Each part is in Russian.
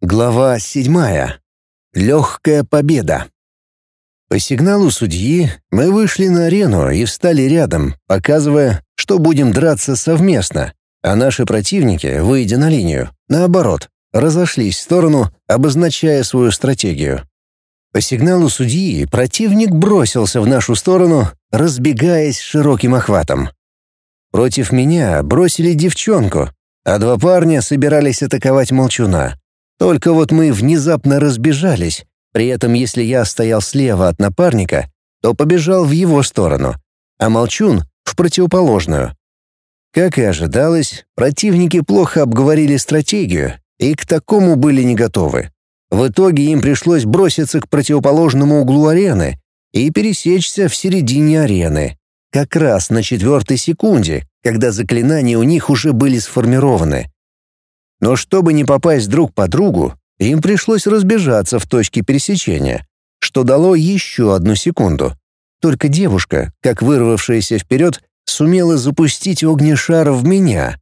Глава седьмая. Легкая победа. По сигналу судьи мы вышли на арену и встали рядом, показывая, что будем драться совместно, а наши противники, выйдя на линию, наоборот, разошлись в сторону, обозначая свою стратегию. По сигналу судьи противник бросился в нашу сторону, разбегаясь широким охватом. Против меня бросили девчонку, а два парня собирались атаковать молчуна. Только вот мы внезапно разбежались, при этом если я стоял слева от напарника, то побежал в его сторону, а молчун — в противоположную. Как и ожидалось, противники плохо обговорили стратегию и к такому были не готовы. В итоге им пришлось броситься к противоположному углу арены и пересечься в середине арены, как раз на четвертой секунде, когда заклинания у них уже были сформированы. Но чтобы не попасть друг по другу, им пришлось разбежаться в точке пересечения, что дало еще одну секунду. Только девушка, как вырвавшаяся вперед, сумела запустить огнешар в меня.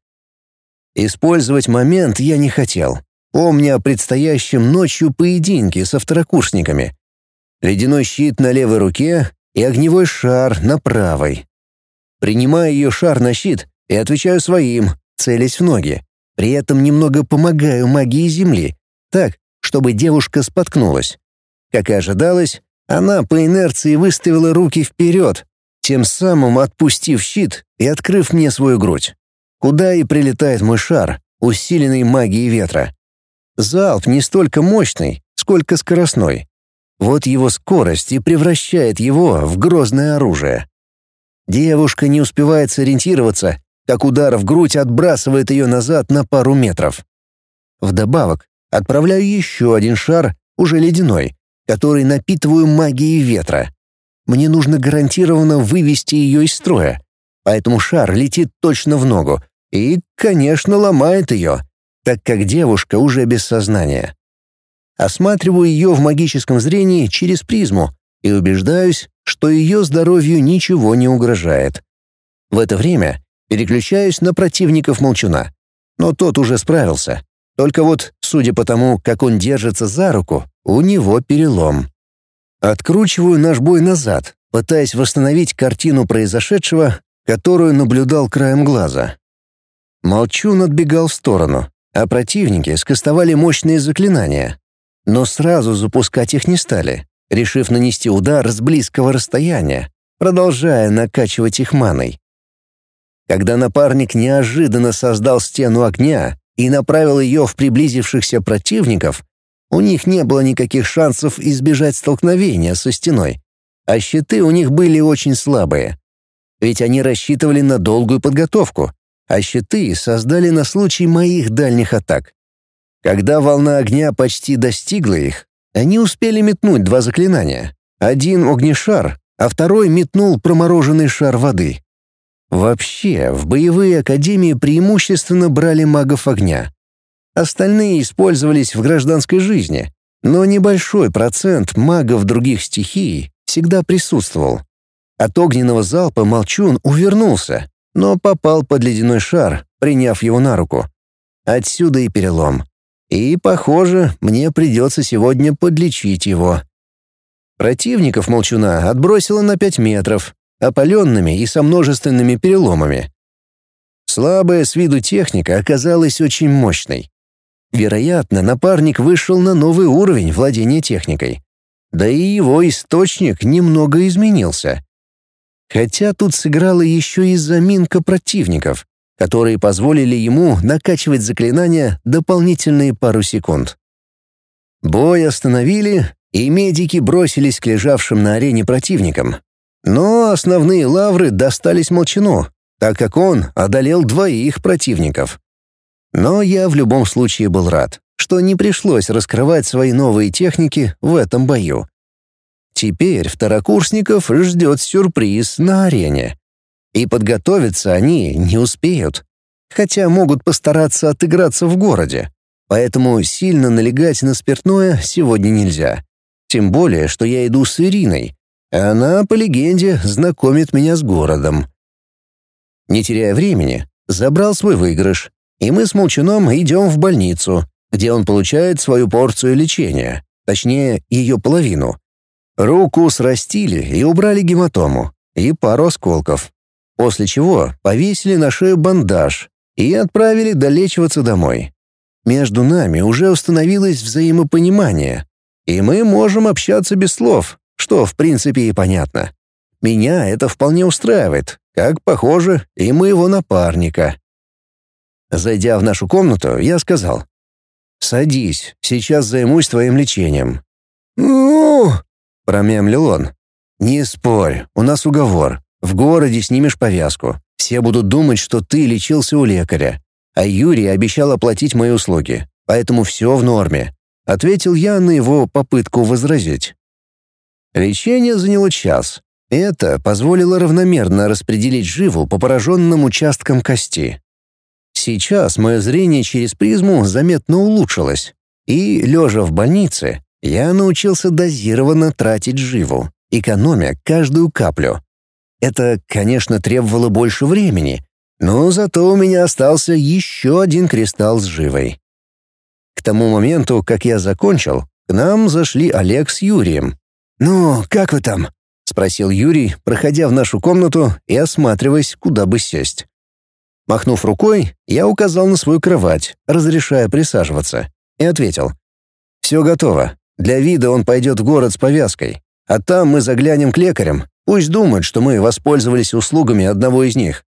Использовать момент я не хотел, помня о предстоящем ночью поединке со второкурсниками. Ледяной щит на левой руке и огневой шар на правой. Принимаю ее шар на щит и отвечаю своим, целясь в ноги. При этом немного помогаю магии Земли, так, чтобы девушка споткнулась. Как и ожидалось, она по инерции выставила руки вперед, тем самым отпустив щит и открыв мне свою грудь. Куда и прилетает мой шар, усиленный магией ветра. Залп не столько мощный, сколько скоростной. Вот его скорость и превращает его в грозное оружие. Девушка не успевает сориентироваться, как удар в грудь отбрасывает ее назад на пару метров. Вдобавок, отправляю еще один шар, уже ледяной, который напитываю магией ветра. Мне нужно гарантированно вывести ее из строя, поэтому шар летит точно в ногу и, конечно, ломает ее, так как девушка уже без сознания. Осматриваю ее в магическом зрении через призму и убеждаюсь, что ее здоровью ничего не угрожает. В это время переключаюсь на противников молчуна. Но тот уже справился. Только вот, судя по тому, как он держится за руку, у него перелом. Откручиваю наш бой назад, пытаясь восстановить картину произошедшего, которую наблюдал краем глаза. Молчун отбегал в сторону, а противники скостовали мощные заклинания. Но сразу запускать их не стали, решив нанести удар с близкого расстояния, продолжая накачивать их маной. Когда напарник неожиданно создал стену огня и направил ее в приблизившихся противников, у них не было никаких шансов избежать столкновения со стеной, а щиты у них были очень слабые. Ведь они рассчитывали на долгую подготовку, а щиты создали на случай моих дальних атак. Когда волна огня почти достигла их, они успели метнуть два заклинания. Один — огнешар, а второй метнул промороженный шар воды. Вообще, в боевые академии преимущественно брали магов огня. Остальные использовались в гражданской жизни, но небольшой процент магов других стихий всегда присутствовал. От огненного залпа Молчун увернулся, но попал под ледяной шар, приняв его на руку. Отсюда и перелом. И, похоже, мне придется сегодня подлечить его. Противников молчуна отбросило на пять метров, опаленными и со множественными переломами. Слабая с виду техника оказалась очень мощной. Вероятно, напарник вышел на новый уровень владения техникой. Да и его источник немного изменился. Хотя тут сыграла еще и заминка противников которые позволили ему накачивать заклинания дополнительные пару секунд. Бой остановили, и медики бросились к лежавшим на арене противникам. Но основные лавры достались Молчану, так как он одолел двоих противников. Но я в любом случае был рад, что не пришлось раскрывать свои новые техники в этом бою. Теперь второкурсников ждет сюрприз на арене. И подготовиться они не успеют, хотя могут постараться отыграться в городе. Поэтому сильно налегать на спиртное сегодня нельзя. Тем более, что я иду с Ириной. Она, по легенде, знакомит меня с городом. Не теряя времени, забрал свой выигрыш, и мы с Молчуном идем в больницу, где он получает свою порцию лечения, точнее, ее половину. Руку срастили и убрали гематому и пару осколков, после чего повесили на шею бандаж и отправили долечиваться домой. Между нами уже установилось взаимопонимание, и мы можем общаться без слов, что в принципе и понятно. Меня это вполне устраивает, как, похоже, и моего напарника. Зайдя в нашу комнату, я сказал, «Садись, сейчас займусь твоим лечением». «Ну...» — промямлил он. «Не спорь, у нас уговор. В городе снимешь повязку. Все будут думать, что ты лечился у лекаря. А Юрий обещал оплатить мои услуги, поэтому все в норме», — ответил я на его попытку возразить. Лечение заняло час. Это позволило равномерно распределить живу по пораженным участкам кости. Сейчас мое зрение через призму заметно улучшилось, и, лежа в больнице, я научился дозированно тратить живу, экономя каждую каплю. Это, конечно, требовало больше времени, но зато у меня остался еще один кристалл с живой. К тому моменту, как я закончил, к нам зашли Олег с Юрием. «Ну, как вы там?» — спросил Юрий, проходя в нашу комнату и осматриваясь, куда бы сесть. Махнув рукой, я указал на свою кровать, разрешая присаживаться, и ответил. «Все готово. Для вида он пойдет в город с повязкой, а там мы заглянем к лекарям. Пусть думают, что мы воспользовались услугами одного из них.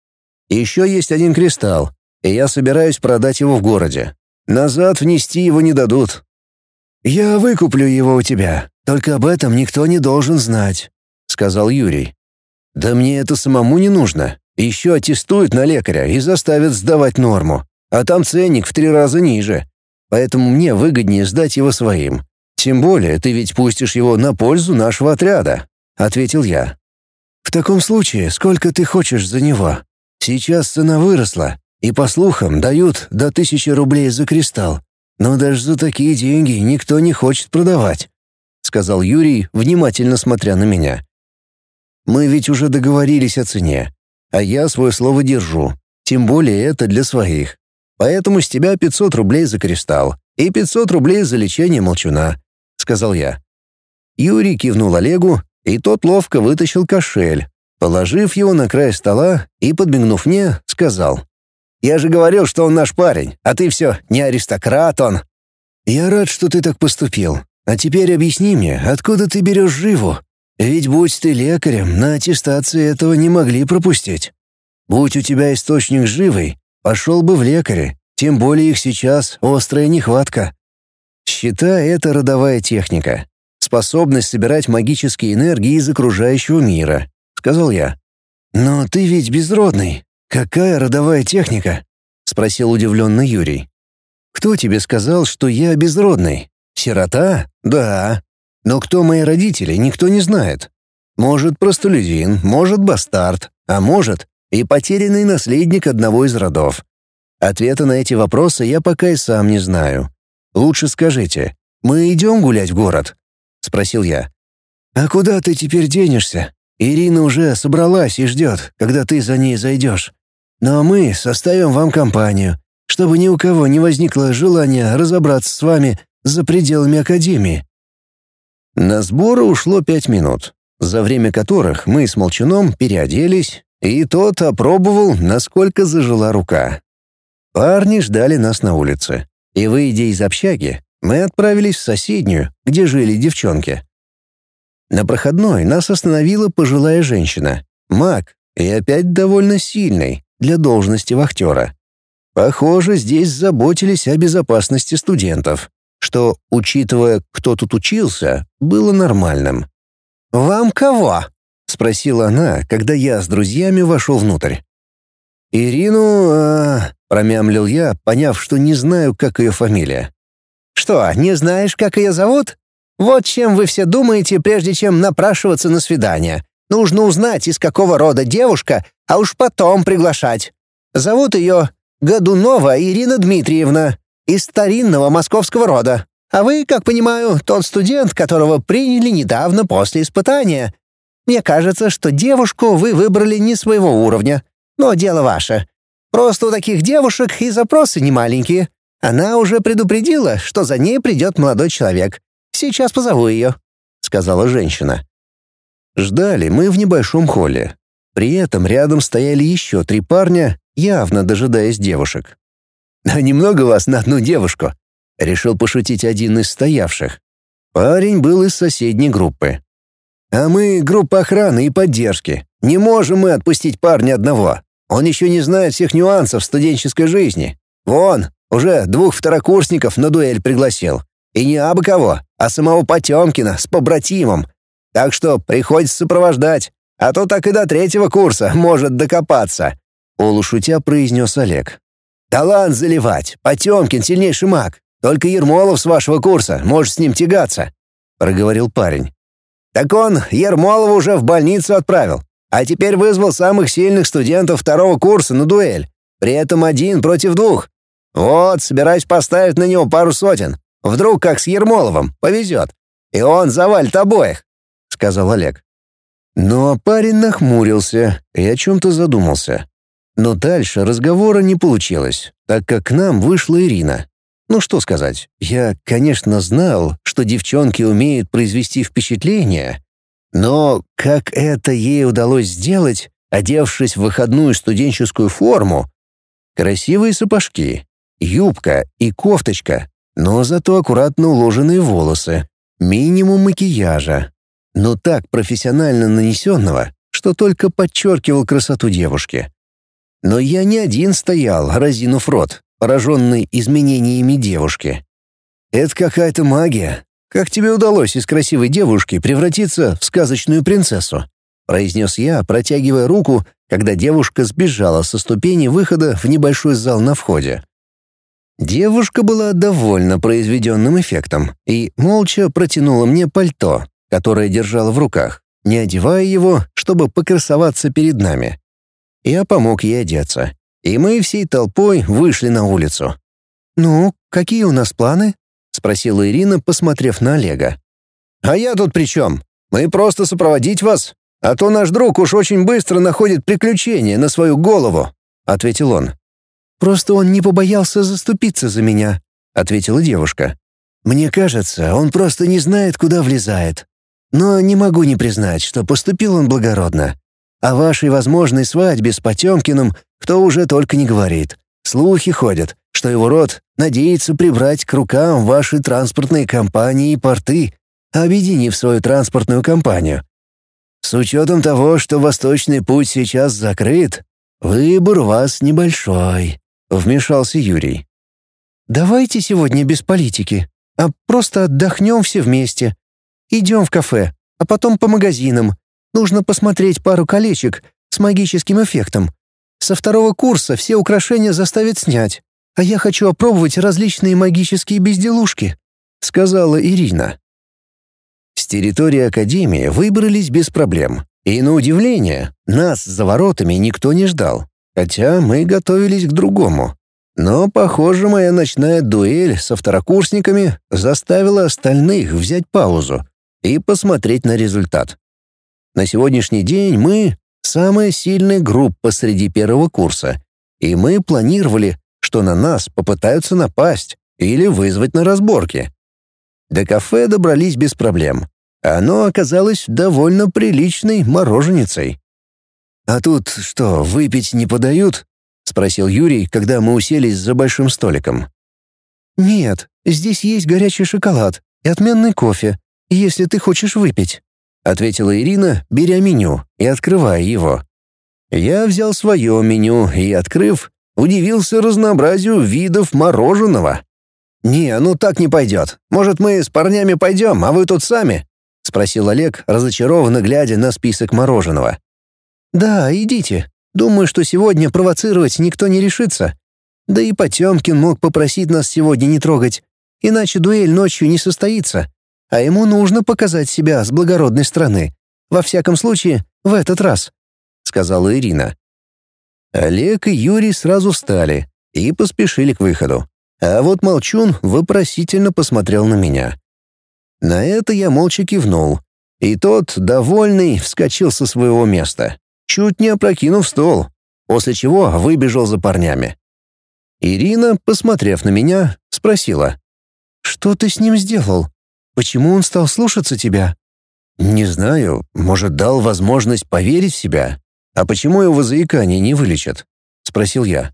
Еще есть один кристалл, и я собираюсь продать его в городе. Назад внести его не дадут». «Я выкуплю его у тебя, только об этом никто не должен знать», сказал Юрий. «Да мне это самому не нужно. Еще аттестуют на лекаря и заставят сдавать норму. А там ценник в три раза ниже. Поэтому мне выгоднее сдать его своим. Тем более ты ведь пустишь его на пользу нашего отряда», — ответил я. «В таком случае, сколько ты хочешь за него? Сейчас цена выросла, и, по слухам, дают до тысячи рублей за кристалл. Но даже за такие деньги никто не хочет продавать», — сказал Юрий, внимательно смотря на меня. Мы ведь уже договорились о цене, а я свое слово держу, тем более это для своих. Поэтому с тебя 500 рублей за кристалл и 500 рублей за лечение молчуна», — сказал я. Юрий кивнул Олегу, и тот ловко вытащил кошель, положив его на край стола и, подмигнув мне, сказал. «Я же говорил, что он наш парень, а ты все, не аристократ он». «Я рад, что ты так поступил. А теперь объясни мне, откуда ты берешь живу?» Ведь будь ты лекарем, на аттестации этого не могли пропустить. Будь у тебя источник живый, пошел бы в лекаре, тем более их сейчас острая нехватка. Считай, это родовая техника. Способность собирать магические энергии из окружающего мира, сказал я. Но ты ведь безродный. Какая родовая техника? спросил удивленно Юрий. Кто тебе сказал, что я безродный? Сирота? Да. Но кто мои родители, никто не знает. Может, простолюдин, может, бастард, а может, и потерянный наследник одного из родов. Ответа на эти вопросы я пока и сам не знаю. Лучше скажите, мы идем гулять в город?» — спросил я. «А куда ты теперь денешься? Ирина уже собралась и ждет, когда ты за ней зайдешь. Но мы составим вам компанию, чтобы ни у кого не возникло желания разобраться с вами за пределами Академии. На сборы ушло пять минут, за время которых мы с Молчуном переоделись, и тот опробовал, насколько зажила рука. Парни ждали нас на улице, и, выйдя из общаги, мы отправились в соседнюю, где жили девчонки. На проходной нас остановила пожилая женщина, маг, и опять довольно сильный для должности вахтера. Похоже, здесь заботились о безопасности студентов, что, учитывая, кто тут учился, было нормальным. «Вам кого?» — спросила она, когда я с друзьями вошел внутрь. «Ирину...» а... — промямлил я, поняв, что не знаю, как ее фамилия. «Что, не знаешь, как ее зовут? Вот чем вы все думаете, прежде чем напрашиваться на свидание. Нужно узнать, из какого рода девушка, а уж потом приглашать. Зовут ее Годунова Ирина Дмитриевна из старинного московского рода. А вы, как понимаю, тот студент, которого приняли недавно после испытания. Мне кажется, что девушку вы выбрали не своего уровня. Но дело ваше. Просто у таких девушек и запросы не маленькие. Она уже предупредила, что за ней придет молодой человек. Сейчас позову ее», — сказала женщина. Ждали мы в небольшом холле. При этом рядом стояли еще три парня, явно дожидаясь девушек. «А немного вас на одну девушку?» — решил пошутить один из стоявших. Парень был из соседней группы. «А мы — группа охраны и поддержки. Не можем мы отпустить парня одного. Он еще не знает всех нюансов студенческой жизни. Вон, уже двух второкурсников на дуэль пригласил. И не абы кого, а самого Потемкина с побратимом. Так что приходится сопровождать, а то так и до третьего курса может докопаться», — полушутя произнес Олег. «Талант заливать, Потемкин сильнейший маг. Только Ермолов с вашего курса может с ним тягаться», — проговорил парень. «Так он Ермолова уже в больницу отправил, а теперь вызвал самых сильных студентов второго курса на дуэль, при этом один против двух. Вот, собираюсь поставить на него пару сотен. Вдруг, как с Ермоловым, повезет. И он завалит обоих», — сказал Олег. Но парень нахмурился и о чем-то задумался. Но дальше разговора не получилось, так как к нам вышла Ирина. Ну что сказать, я, конечно, знал, что девчонки умеют произвести впечатление, но как это ей удалось сделать, одевшись в выходную студенческую форму? Красивые сапожки, юбка и кофточка, но зато аккуратно уложенные волосы, минимум макияжа, но так профессионально нанесенного, что только подчеркивал красоту девушки. Но я не один стоял, разинув рот, пораженный изменениями девушки. «Это какая-то магия. Как тебе удалось из красивой девушки превратиться в сказочную принцессу?» — произнес я, протягивая руку, когда девушка сбежала со ступени выхода в небольшой зал на входе. Девушка была довольна произведенным эффектом и молча протянула мне пальто, которое держала в руках, не одевая его, чтобы покрасоваться перед нами. Я помог ей одеться, и мы всей толпой вышли на улицу. «Ну, какие у нас планы?» — спросила Ирина, посмотрев на Олега. «А я тут при чем? Мы просто сопроводить вас, а то наш друг уж очень быстро находит приключения на свою голову», — ответил он. «Просто он не побоялся заступиться за меня», — ответила девушка. «Мне кажется, он просто не знает, куда влезает. Но не могу не признать, что поступил он благородно. О вашей возможной свадьбе с Потемкиным кто уже только не говорит. Слухи ходят, что его род надеется прибрать к рукам ваши транспортные компании и порты, объединив свою транспортную компанию. С учетом того, что Восточный путь сейчас закрыт, выбор у вас небольшой», — вмешался Юрий. «Давайте сегодня без политики, а просто отдохнем все вместе. Идем в кафе, а потом по магазинам. Нужно посмотреть пару колечек с магическим эффектом. Со второго курса все украшения заставят снять, а я хочу опробовать различные магические безделушки», — сказала Ирина. С территории Академии выбрались без проблем. И, на удивление, нас за воротами никто не ждал, хотя мы готовились к другому. Но, похоже, моя ночная дуэль со второкурсниками заставила остальных взять паузу и посмотреть на результат. На сегодняшний день мы — самая сильная группа среди первого курса, и мы планировали, что на нас попытаются напасть или вызвать на разборки. До кафе добрались без проблем. Оно оказалось довольно приличной мороженицей. «А тут что, выпить не подают?» — спросил Юрий, когда мы уселись за большим столиком. «Нет, здесь есть горячий шоколад и отменный кофе, если ты хочешь выпить», — ответила Ирина, беря меню и открывая его. Я взял свое меню и, открыв, удивился разнообразию видов мороженого. «Не, ну так не пойдет. Может, мы с парнями пойдем, а вы тут сами?» — спросил Олег, разочарованно глядя на список мороженого. «Да, идите. Думаю, что сегодня провоцировать никто не решится. Да и Потемкин мог попросить нас сегодня не трогать, иначе дуэль ночью не состоится а ему нужно показать себя с благородной стороны. Во всяком случае, в этот раз», — сказала Ирина. Олег и Юрий сразу встали и поспешили к выходу. А вот Молчун вопросительно посмотрел на меня. На это я молча кивнул, и тот, довольный, вскочил со своего места, чуть не опрокинув стол, после чего выбежал за парнями. Ирина, посмотрев на меня, спросила. «Что ты с ним сделал? Почему он стал слушаться тебя?» «Не знаю. Может, дал возможность поверить в себя? А почему его заикание не вылечат?» — спросил я.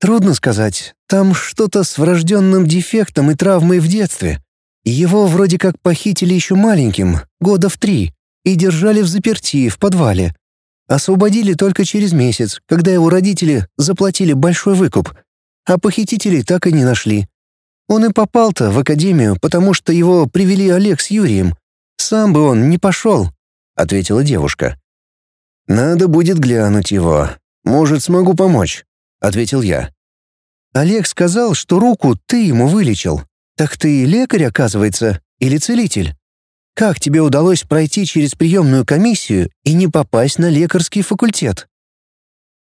«Трудно сказать. Там что-то с врожденным дефектом и травмой в детстве. Его вроде как похитили еще маленьким, года в три, и держали в заперти в подвале. Освободили только через месяц, когда его родители заплатили большой выкуп, а похитителей так и не нашли. Он и попал-то в академию, потому что его привели Олег с Юрием. Сам бы он не пошел», — ответила девушка. «Надо будет глянуть его. Может, смогу помочь», — ответил я. «Олег сказал, что руку ты ему вылечил. Так ты лекарь, оказывается, или целитель? Как тебе удалось пройти через приемную комиссию и не попасть на лекарский факультет?»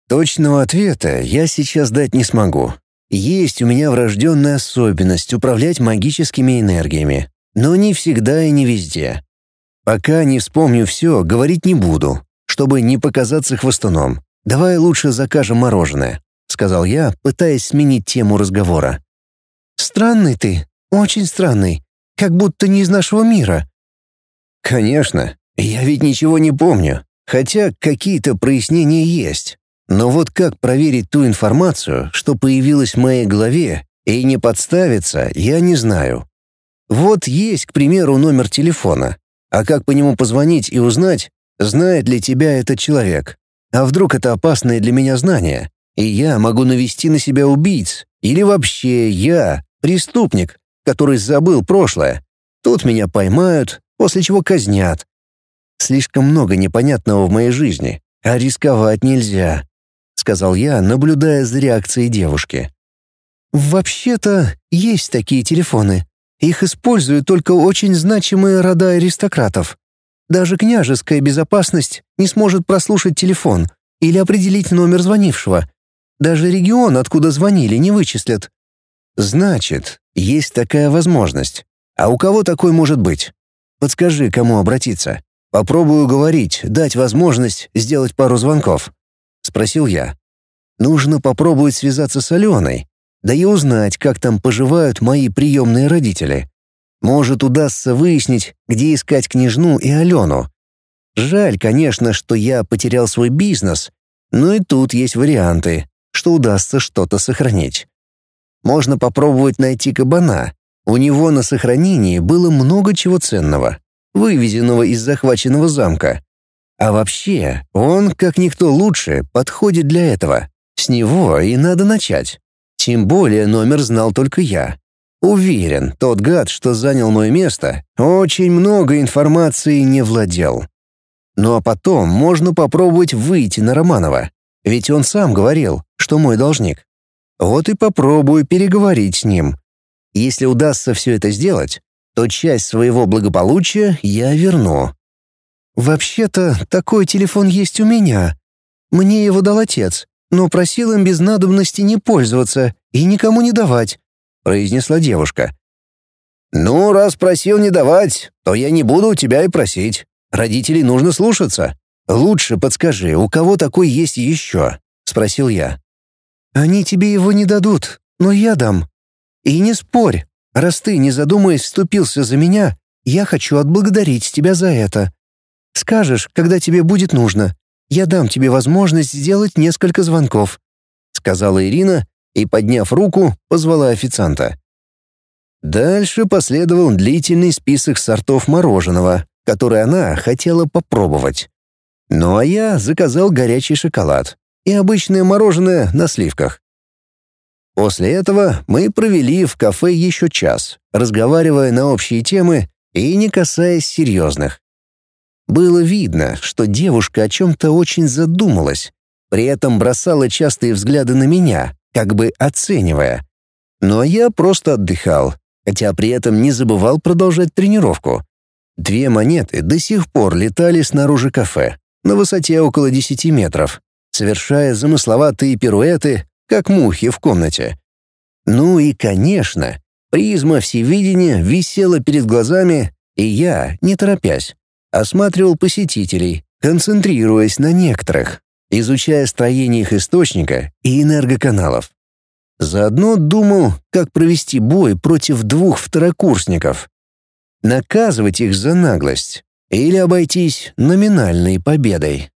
Точного ответа я сейчас дать не смогу. Есть у меня врожденная особенность управлять магическими энергиями, но не всегда и не везде. Пока не вспомню все, говорить не буду, чтобы не показаться хвостуном. Давай лучше закажем мороженое, сказал я, пытаясь сменить тему разговора. Странный ты, очень странный, как будто не из нашего мира. Конечно, я ведь ничего не помню, хотя какие-то прояснения есть. Но вот как проверить ту информацию, что появилась в моей голове, и не подставиться, я не знаю. Вот есть, к примеру, номер телефона. А как по нему позвонить и узнать, знает ли тебя этот человек? А вдруг это опасное для меня знание, и я могу навести на себя убийц? Или вообще я преступник, который забыл прошлое? Тут меня поймают, после чего казнят. Слишком много непонятного в моей жизни, а рисковать нельзя сказал я, наблюдая за реакцией девушки. «Вообще-то есть такие телефоны. Их используют только очень значимые рода аристократов. Даже княжеская безопасность не сможет прослушать телефон или определить номер звонившего. Даже регион, откуда звонили, не вычислят». «Значит, есть такая возможность. А у кого такой может быть? Подскажи, кому обратиться. Попробую говорить, дать возможность сделать пару звонков». — спросил я. «Нужно попробовать связаться с Аленой, да и узнать, как там поживают мои приемные родители. Может, удастся выяснить, где искать княжну и Алену. Жаль, конечно, что я потерял свой бизнес, но и тут есть варианты, что удастся что-то сохранить. Можно попробовать найти кабана. У него на сохранении было много чего ценного, вывезенного из захваченного замка. А вообще, он, как никто лучше, подходит для этого. С него и надо начать. Тем более номер знал только я. Уверен, тот гад, что занял мое место, очень много информации не владел. Ну а потом можно попробовать выйти на Романова, ведь он сам говорил, что мой должник. Вот и попробую переговорить с ним. Если удастся все это сделать, то часть своего благополучия я верну. «Вообще-то, такой телефон есть у меня. Мне его дал отец, но просил им без надобности не пользоваться и никому не давать», — произнесла девушка. «Ну, раз просил не давать, то я не буду у тебя и просить. Родителей нужно слушаться. Лучше подскажи, у кого такой есть еще?» — спросил я. «Они тебе его не дадут, но я дам. И не спорь, раз ты, не задумываясь, вступился за меня, я хочу отблагодарить тебя за это. Скажешь, когда тебе будет нужно. Я дам тебе возможность сделать несколько звонков», — сказала Ирина и, подняв руку, позвала официанта. Дальше последовал длительный список сортов мороженого, который она хотела попробовать. Ну а я заказал горячий шоколад и обычное мороженое на сливках. После этого мы провели в кафе еще час, разговаривая на общие темы и не касаясь серьезных. Было видно, что девушка о чем-то очень задумалась, при этом бросала частые взгляды на меня, как бы оценивая. Но я просто отдыхал, хотя при этом не забывал продолжать тренировку. Две монеты до сих пор летали снаружи кафе, на высоте около 10 метров, совершая замысловатые пируэты, как мухи в комнате. Ну и, конечно, призма всевидения висела перед глазами, и я, не торопясь, осматривал посетителей, концентрируясь на некоторых, изучая строение их источника и энергоканалов. Заодно думал, как провести бой против двух второкурсников. Наказывать их за наглость или обойтись номинальной победой.